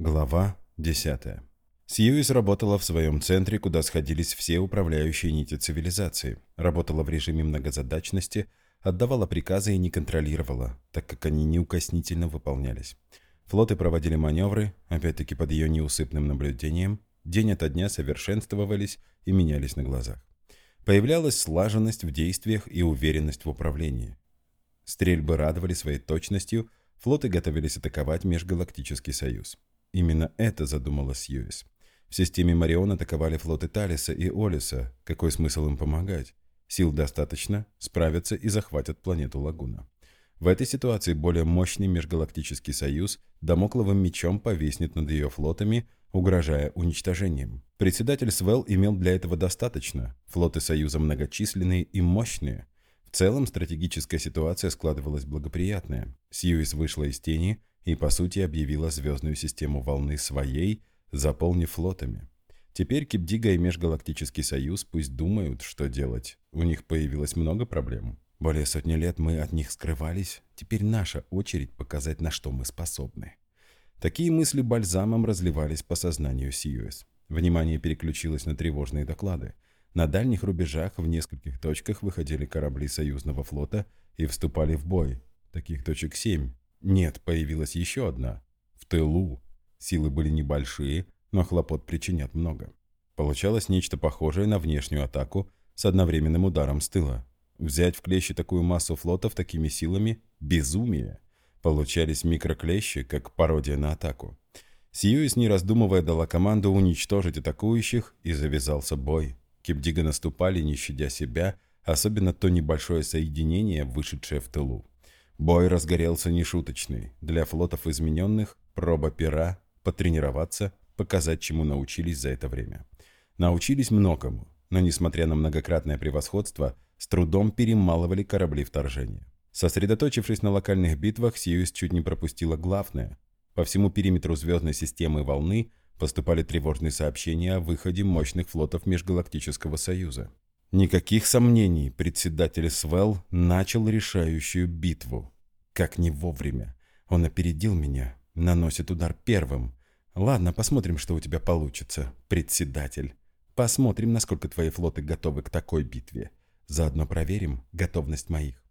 Глава 10. Сьюис работала в своем центре, куда сходились все управляющие нити цивилизации. Работала в режиме многозадачности, отдавала приказы и не контролировала, так как они неукоснительно выполнялись. Флоты проводили маневры, опять-таки под ее неусыпным наблюдением, день ото дня совершенствовались и менялись на глазах. Появлялась слаженность в действиях и уверенность в управлении. Стрельбы радовали своей точностью, флоты готовились атаковать Межгалактический Союз. Именно это задумала Сьюис. В системе Марион атаковали флоты Талиса и Олиса. Какой смысл им помогать? Сил достаточно, справятся и захватят планету Лагуна. В этой ситуации более мощный межгалактический союз домокловым мечом повиснет над ее флотами, угрожая уничтожением. Председатель Свел имел для этого достаточно. Флоты Союза многочисленные и мощные. В целом стратегическая ситуация складывалась благоприятная. Сьюис вышла из тени и, по сути, объявила звездную систему волны своей, заполнив флотами. Теперь Кипдига и Межгалактический Союз пусть думают, что делать. У них появилось много проблем. Более сотни лет мы от них скрывались. Теперь наша очередь показать, на что мы способны. Такие мысли бальзамом разливались по сознанию Сьюэс. Внимание переключилось на тревожные доклады. На дальних рубежах в нескольких точках выходили корабли союзного флота и вступали в бой. Таких точек семь. Нет, появилась еще одна. В тылу. Силы были небольшие, но хлопот причинят много. Получалось нечто похожее на внешнюю атаку с одновременным ударом с тыла. Взять в клещи такую массу флотов такими силами – безумие. Получались микроклещи, как пародия на атаку. Сьюис, не раздумывая, дала команду уничтожить атакующих, и завязался бой. Кипдига наступали, не щадя себя, особенно то небольшое соединение, вышедшее в тылу. Бой разгорелся нешуточный. Для флотов измененных – проба пера, потренироваться, показать, чему научились за это время. Научились многому, но, несмотря на многократное превосходство, с трудом перемалывали корабли вторжения. Сосредоточившись на локальных битвах, Сьюис чуть не пропустила главное. По всему периметру звездной системы волны поступали тревожные сообщения о выходе мощных флотов Межгалактического Союза. Никаких сомнений, председатель Свел начал решающую битву. Как не вовремя. Он опередил меня, наносит удар первым. Ладно, посмотрим, что у тебя получится, председатель. Посмотрим, насколько твои флоты готовы к такой битве. Заодно проверим готовность моих.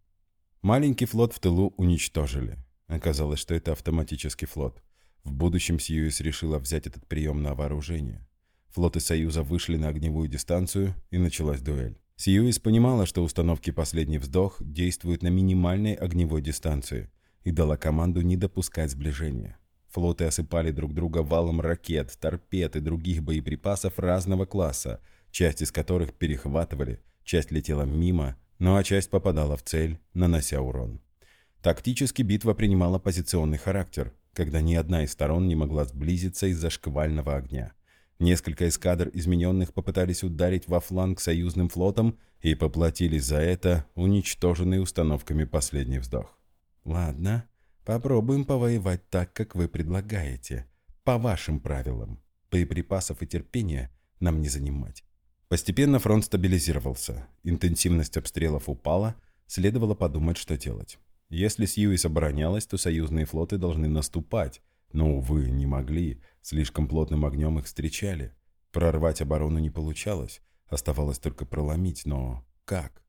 Маленький флот в тылу уничтожили. Оказалось, что это автоматический флот. В будущем Сьюис решила взять этот прием на вооружение. Флоты Союза вышли на огневую дистанцию, и началась дуэль. Сьюис понимала, что установки «Последний вздох» действуют на минимальной огневой дистанции, и дала команду не допускать сближения. Флоты осыпали друг друга валом ракет, торпед и других боеприпасов разного класса, часть из которых перехватывали, часть летела мимо, ну а часть попадала в цель, нанося урон. Тактически битва принимала позиционный характер, когда ни одна из сторон не могла сблизиться из-за шквального огня. Несколько эскадр измененных попытались ударить во фланг союзным флотом и поплатились за это уничтоженной установками «Последний вздох». «Ладно, попробуем повоевать так, как вы предлагаете. По вашим правилам. Боеприпасов и терпения нам не занимать». Постепенно фронт стабилизировался, интенсивность обстрелов упала, следовало подумать, что делать. Если Сьюис оборонялась, то союзные флоты должны наступать, но, увы, не могли, слишком плотным огнем их встречали. Прорвать оборону не получалось, оставалось только проломить, но как?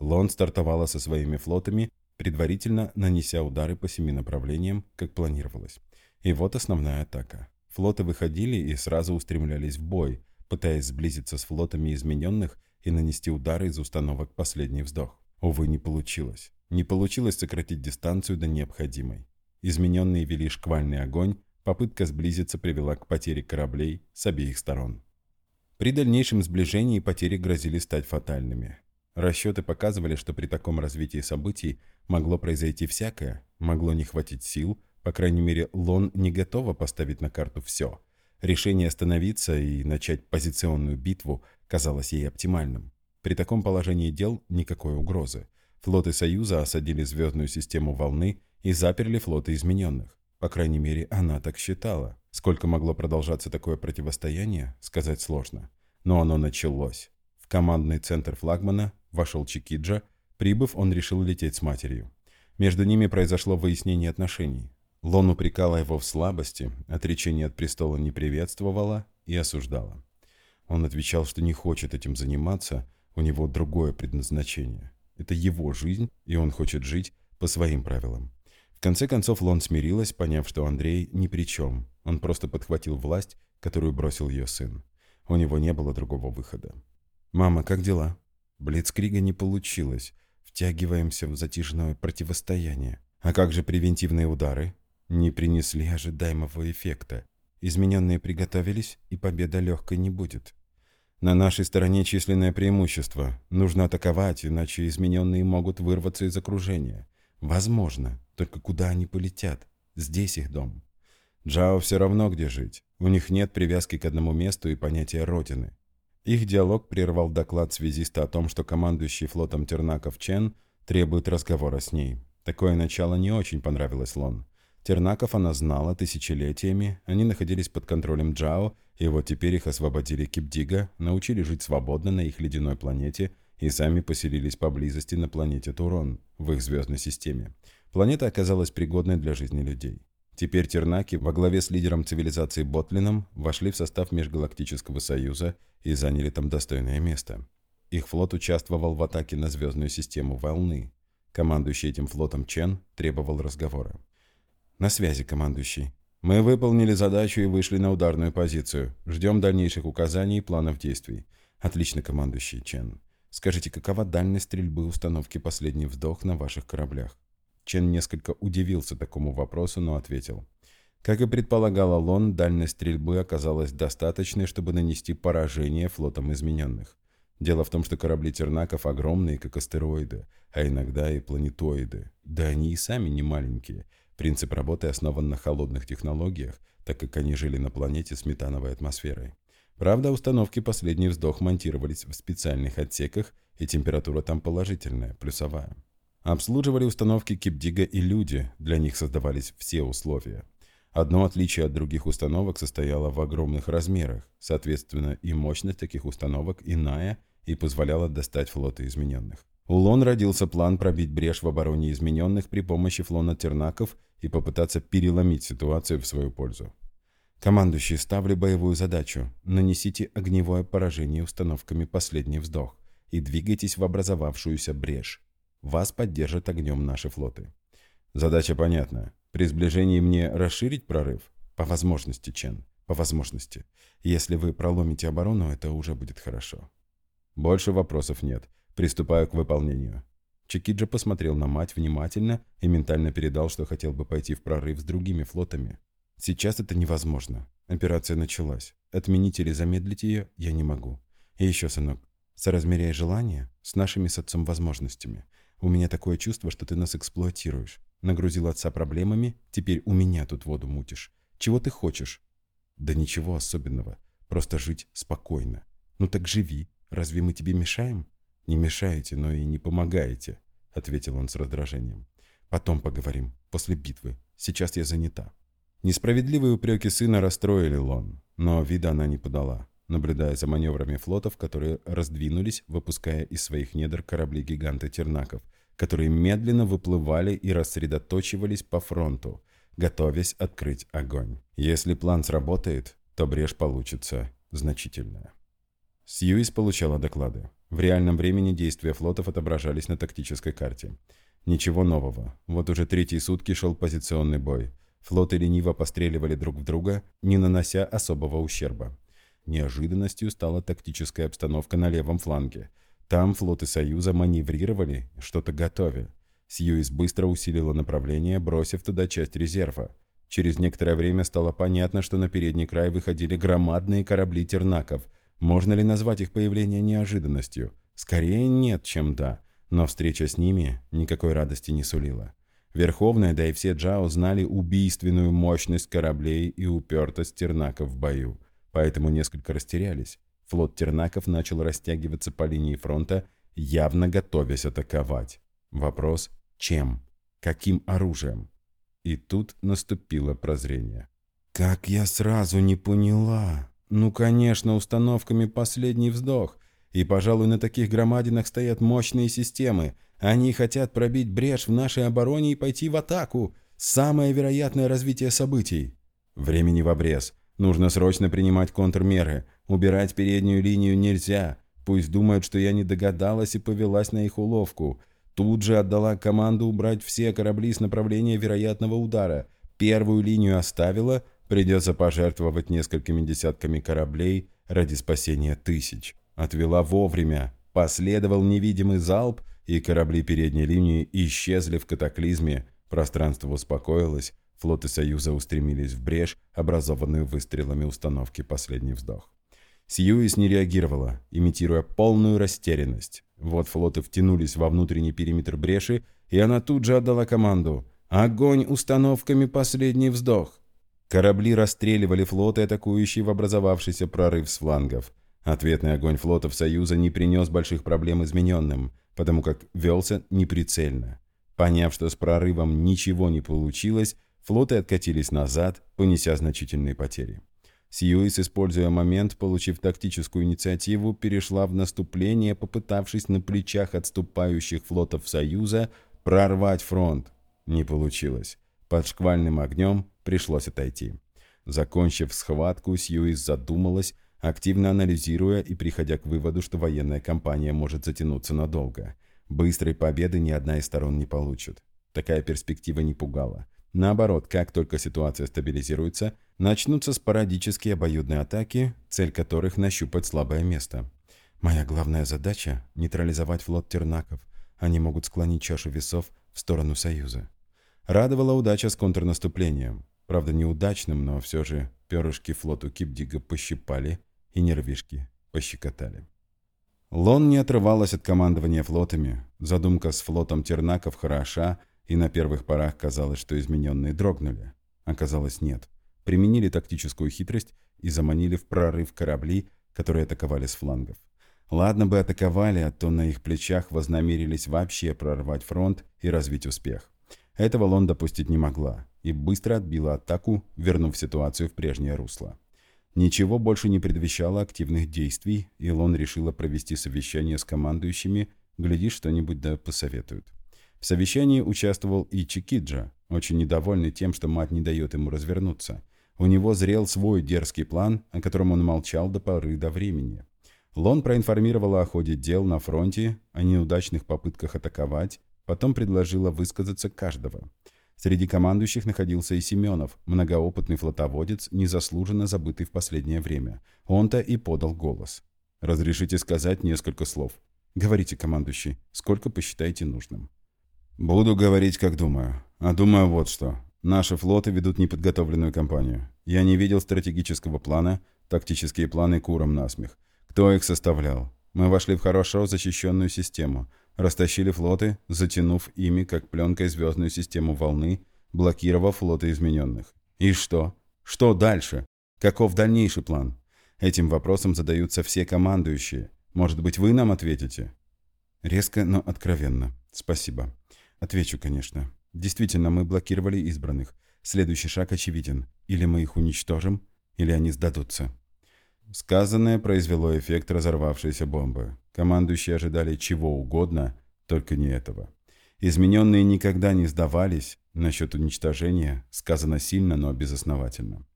Лонд стартовала со своими флотами, предварительно нанеся удары по семи направлениям, как планировалось. И вот основная атака. Флоты выходили и сразу устремлялись в бой, пытаясь сблизиться с флотами измененных и нанести удары из установок «Последний вздох». Увы, не получилось. Не получилось сократить дистанцию до необходимой. Измененные вели шквальный огонь, попытка сблизиться привела к потере кораблей с обеих сторон. При дальнейшем сближении потери грозили стать фатальными. Расчеты показывали, что при таком развитии событий могло произойти всякое, могло не хватить сил, по крайней мере, Лон не готова поставить на карту все. Решение остановиться и начать позиционную битву казалось ей оптимальным. При таком положении дел никакой угрозы. Флоты Союза осадили звездную систему волны и заперли флоты измененных. По крайней мере, она так считала. Сколько могло продолжаться такое противостояние, сказать сложно. Но оно началось. В командный центр флагмана вошел Чикиджа. Прибыв, он решил лететь с матерью. Между ними произошло выяснение отношений. Лон упрекала его в слабости, отречение от престола не приветствовала и осуждала. Он отвечал, что не хочет этим заниматься, у него другое предназначение. Это его жизнь, и он хочет жить по своим правилам. Конце концов Лон смирилась, поняв, что Андрей ни при чем. Он просто подхватил власть, которую бросил ее сын. У него не было другого выхода. «Мама, как дела?» Блицкрига не получилось. Втягиваемся в затяжное противостояние. А как же превентивные удары? Не принесли ожидаемого эффекта. Измененные приготовились, и победа легкой не будет. На нашей стороне численное преимущество. Нужно атаковать, иначе измененные могут вырваться из окружения. Возможно, только куда они полетят? Здесь их дом. Джао все равно где жить. У них нет привязки к одному месту и понятия родины. Их диалог прервал доклад связиста о том, что командующий флотом Тернаков Чен требует разговора с ней. Такое начало не очень понравилось Лон. Тернаков она знала тысячелетиями, они находились под контролем Джао, и вот теперь их освободили Кипдига, научили жить свободно на их ледяной планете и сами поселились поблизости на планете Турон, в их звездной системе. Планета оказалась пригодной для жизни людей. Теперь Тернаки во главе с лидером цивилизации Ботлином вошли в состав Межгалактического Союза и заняли там достойное место. Их флот участвовал в атаке на звездную систему Волны. Командующий этим флотом Чен требовал разговора. «На связи, командующий. Мы выполнили задачу и вышли на ударную позицию. Ждем дальнейших указаний и планов действий. Отлично, командующий Чен. Скажите, какова дальность стрельбы установки «Последний вдох» на ваших кораблях?» Чен несколько удивился такому вопросу, но ответил. Как и предполагал Лон, дальность стрельбы оказалась достаточной, чтобы нанести поражение флотам измененных. Дело в том, что корабли Тернаков огромные, как астероиды, а иногда и планетоиды. Да они и сами не маленькие. Принцип работы основан на холодных технологиях, так как они жили на планете с метановой атмосферой. Правда, установки «Последний вздох» монтировались в специальных отсеках, и температура там положительная, плюсовая. Обслуживали установки Кипдига и люди, для них создавались все условия. Одно отличие от других установок состояло в огромных размерах, соответственно, и мощность таких установок иная и позволяла достать флоты измененных. У Лон родился план пробить брешь в обороне измененных при помощи флона Тернаков и попытаться переломить ситуацию в свою пользу. Командующий, ставлю боевую задачу. Нанесите огневое поражение установками «Последний вздох» и двигайтесь в образовавшуюся брешь. Вас поддержат огнем наши флоты. Задача понятна. При сближении мне расширить прорыв? По возможности, Чен. По возможности. Если вы проломите оборону, это уже будет хорошо. Больше вопросов нет. Приступаю к выполнению. Чикиджа посмотрел на мать внимательно и ментально передал, что хотел бы пойти в прорыв с другими флотами. Сейчас это невозможно. Операция началась. Отменить или замедлить ее я не могу. И еще, сынок, соразмеряй желание с нашими с отцом возможностями. У меня такое чувство, что ты нас эксплуатируешь. Нагрузил отца проблемами, теперь у меня тут воду мутишь. Чего ты хочешь? Да ничего особенного. Просто жить спокойно. Ну так живи. Разве мы тебе мешаем? Не мешаете, но и не помогаете, ответил он с раздражением. Потом поговорим, после битвы. Сейчас я занята. Несправедливые упреки сына расстроили Лон, но вида она не подала наблюдая за маневрами флотов, которые раздвинулись, выпуская из своих недр корабли-гиганты Тернаков, которые медленно выплывали и рассредоточивались по фронту, готовясь открыть огонь. Если план сработает, то брешь получится значительная. Сьюис получала доклады. В реальном времени действия флотов отображались на тактической карте. Ничего нового. Вот уже третьи сутки шел позиционный бой. Флоты лениво постреливали друг в друга, не нанося особого ущерба. Неожиданностью стала тактическая обстановка на левом фланге. Там флоты Союза маневрировали, что-то готовя. Сьюис быстро усилила направление, бросив туда часть резерва. Через некоторое время стало понятно, что на передний край выходили громадные корабли тернаков. Можно ли назвать их появление неожиданностью? Скорее нет, чем да. Но встреча с ними никакой радости не сулила. Верховная, да и все Джао знали убийственную мощность кораблей и упертость тернаков в бою поэтому несколько растерялись. Флот Тернаков начал растягиваться по линии фронта, явно готовясь атаковать. Вопрос – чем? Каким оружием? И тут наступило прозрение. «Как я сразу не поняла! Ну, конечно, установками «Последний вздох». И, пожалуй, на таких громадинах стоят мощные системы. Они хотят пробить брешь в нашей обороне и пойти в атаку. Самое вероятное развитие событий. Времени в обрез. Нужно срочно принимать контрмеры. Убирать переднюю линию нельзя. Пусть думают, что я не догадалась и повелась на их уловку. Тут же отдала команду убрать все корабли с направления вероятного удара. Первую линию оставила, придется пожертвовать несколькими десятками кораблей ради спасения тысяч. Отвела вовремя. Последовал невидимый залп, и корабли передней линии исчезли в катаклизме. Пространство успокоилось, флоты Союза устремились в брешь, образованную выстрелами установки «Последний вздох». Сьюис не реагировала, имитируя полную растерянность. Вот флоты втянулись во внутренний периметр бреши, и она тут же отдала команду «Огонь установками «Последний вздох». Корабли расстреливали флоты, атакующие в образовавшийся прорыв с флангов. Ответный огонь флотов Союза не принес больших проблем измененным, потому как велся неприцельно. Поняв, что с прорывом ничего не получилось, флоты откатились назад, понеся значительные потери. Сьюис, используя момент, получив тактическую инициативу, перешла в наступление, попытавшись на плечах отступающих флотов Союза прорвать фронт. Не получилось. Под шквальным огнем пришлось отойти. Закончив схватку, Сьюис задумалась, активно анализируя и приходя к выводу, что военная кампания может затянуться надолго. Быстрой победы ни одна из сторон не получит. Такая перспектива не пугала. Наоборот, как только ситуация стабилизируется, начнутся спорадические обоюдные атаки, цель которых нащупать слабое место. Моя главная задача – нейтрализовать флот тернаков. Они могут склонить чашу весов в сторону Союза. Радовала удача с контрнаступлением. Правда, неудачным, но все же перышки флоту Кипдига пощипали и нервишки пощекотали. Лон не отрывалась от командования флотами. Задумка с флотом тернаков хороша – и на первых порах казалось, что измененные дрогнули. Оказалось, нет. Применили тактическую хитрость и заманили в прорыв корабли, которые атаковали с флангов. Ладно бы атаковали, а то на их плечах вознамерились вообще прорвать фронт и развить успех. Этого Лон допустить не могла и быстро отбила атаку, вернув ситуацию в прежнее русло. Ничего больше не предвещало активных действий, и Лон решила провести совещание с командующими, глядишь, что-нибудь да посоветуют. В совещании участвовал и Чикиджа, очень недовольный тем, что мать не дает ему развернуться. У него зрел свой дерзкий план, о котором он молчал до поры до времени. Лон проинформировала о ходе дел на фронте, о неудачных попытках атаковать, потом предложила высказаться каждого. Среди командующих находился и Семенов, многоопытный флотоводец, незаслуженно забытый в последнее время. Он-то и подал голос. «Разрешите сказать несколько слов?» «Говорите, командующий, сколько посчитаете нужным?» Буду говорить, как думаю. А думаю вот что. Наши флоты ведут неподготовленную кампанию. Я не видел стратегического плана, тактические планы куром насмех. Кто их составлял? Мы вошли в хорошо защищенную систему, растащили флоты, затянув ими, как пленкой, звездную систему волны, блокировав флоты измененных. И что? Что дальше? Каков дальнейший план? Этим вопросом задаются все командующие. Может быть, вы нам ответите? Резко, но откровенно. Спасибо. Отвечу, конечно. Действительно, мы блокировали избранных. Следующий шаг очевиден. Или мы их уничтожим, или они сдадутся. Сказанное произвело эффект разорвавшейся бомбы. Командующие ожидали чего угодно, только не этого. Измененные никогда не сдавались. Насчет уничтожения сказано сильно, но безосновательно.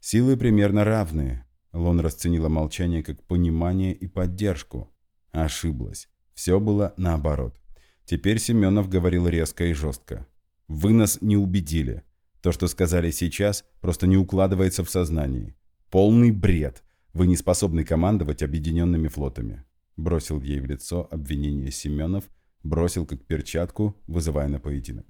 Силы примерно равные. Лон расценила молчание как понимание и поддержку. Ошиблась. Все было наоборот. Теперь Семенов говорил резко и жестко. «Вы нас не убедили. То, что сказали сейчас, просто не укладывается в сознании. Полный бред. Вы не способны командовать объединенными флотами». Бросил ей в лицо обвинение Семенов, бросил как перчатку, вызывая на поединок.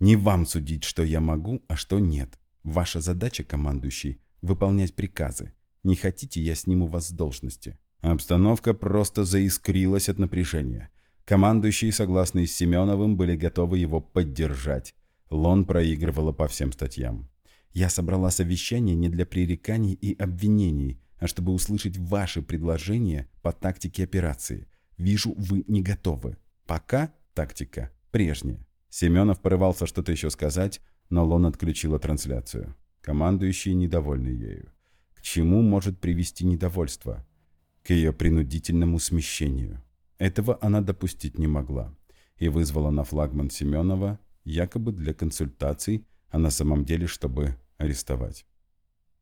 «Не вам судить, что я могу, а что нет. Ваша задача, командующий, выполнять приказы. Не хотите, я сниму вас с должности». Обстановка просто заискрилась от напряжения. Командующие, согласные с Семеновым, были готовы его поддержать. Лон проигрывала по всем статьям. «Я собрала совещание не для пререканий и обвинений, а чтобы услышать ваши предложения по тактике операции. Вижу, вы не готовы. Пока тактика прежняя». Семенов порывался что-то еще сказать, но Лон отключила трансляцию. Командующий недовольны ею. К чему может привести недовольство? К ее принудительному смещению. Этого она допустить не могла и вызвала на флагман Семенова якобы для консультаций а на самом деле, чтобы арестовать.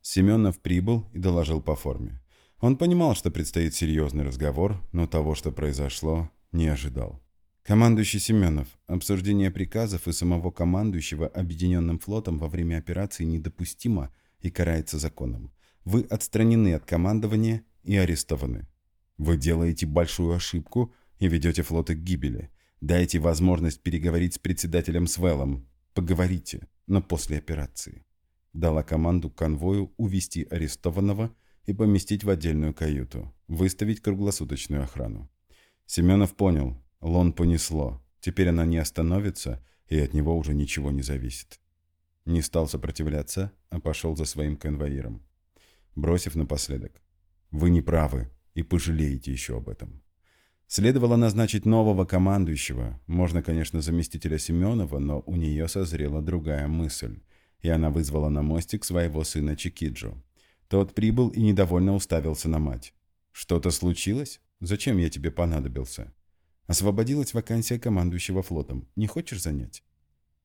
Семенов прибыл и доложил по форме. Он понимал, что предстоит серьезный разговор, но того, что произошло, не ожидал. Командующий Семенов, обсуждение приказов и самого командующего Объединенным флотом во время операции недопустимо и карается законом. Вы отстранены от командования и арестованы. Вы делаете большую ошибку и ведете флоты к гибели. Дайте возможность переговорить с председателем Свеллом. Поговорите, но после операции. Дала команду конвою увести арестованного и поместить в отдельную каюту, выставить круглосуточную охрану. Семенов понял, Лон понесло. Теперь она не остановится, и от него уже ничего не зависит. Не стал сопротивляться, а пошел за своим конвоиром. Бросив напоследок. «Вы не правы, и пожалеете еще об этом». Следовало назначить нового командующего, можно, конечно, заместителя Семенова, но у нее созрела другая мысль, и она вызвала на мостик своего сына Чикиджо. Тот прибыл и недовольно уставился на мать. «Что-то случилось? Зачем я тебе понадобился?» «Освободилась вакансия командующего флотом. Не хочешь занять?»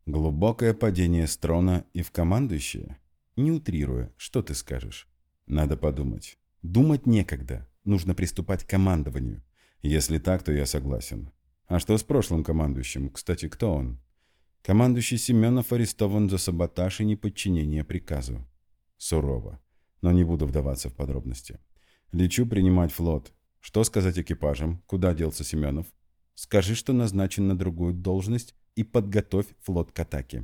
«Глубокое падение с трона и в командующее?» «Не утрируя, что ты скажешь?» «Надо подумать». «Думать некогда. Нужно приступать к командованию. Если так, то я согласен. А что с прошлым командующим? Кстати, кто он? Командующий Семенов арестован за саботаж и неподчинение приказу. Сурово. Но не буду вдаваться в подробности. Лечу принимать флот. Что сказать экипажам? Куда делся Семенов? Скажи, что назначен на другую должность и подготовь флот к атаке.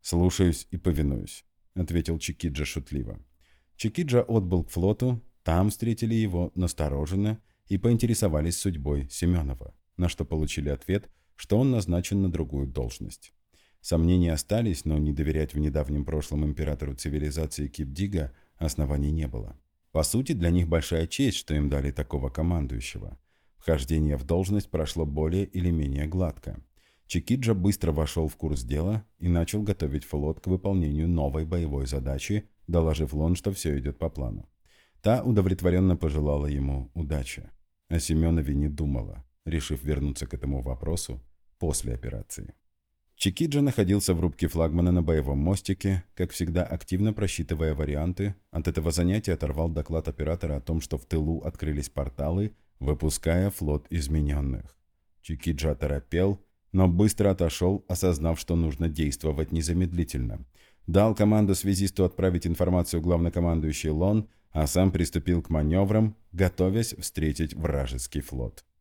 Слушаюсь и повинуюсь, ответил Чикиджа шутливо. Чикиджа отбыл к флоту, там встретили его настороженно и поинтересовались судьбой Семенова, на что получили ответ, что он назначен на другую должность. Сомнения остались, но не доверять в недавнем прошлом императору цивилизации Кипдига оснований не было. По сути, для них большая честь, что им дали такого командующего. Вхождение в должность прошло более или менее гладко. Чикиджа быстро вошел в курс дела и начал готовить флот к выполнению новой боевой задачи, доложив Лон, что все идет по плану. Та удовлетворенно пожелала ему удачи. О Семенове не думала, решив вернуться к этому вопросу после операции. Чикиджа находился в рубке флагмана на боевом мостике, как всегда активно просчитывая варианты. От этого занятия оторвал доклад оператора о том, что в тылу открылись порталы, выпуская флот измененных. Чикиджа торопел, но быстро отошел, осознав, что нужно действовать незамедлительно. Дал команду связисту отправить информацию главнокомандующий Лон – а сам приступил к маневрам, готовясь встретить вражеский флот.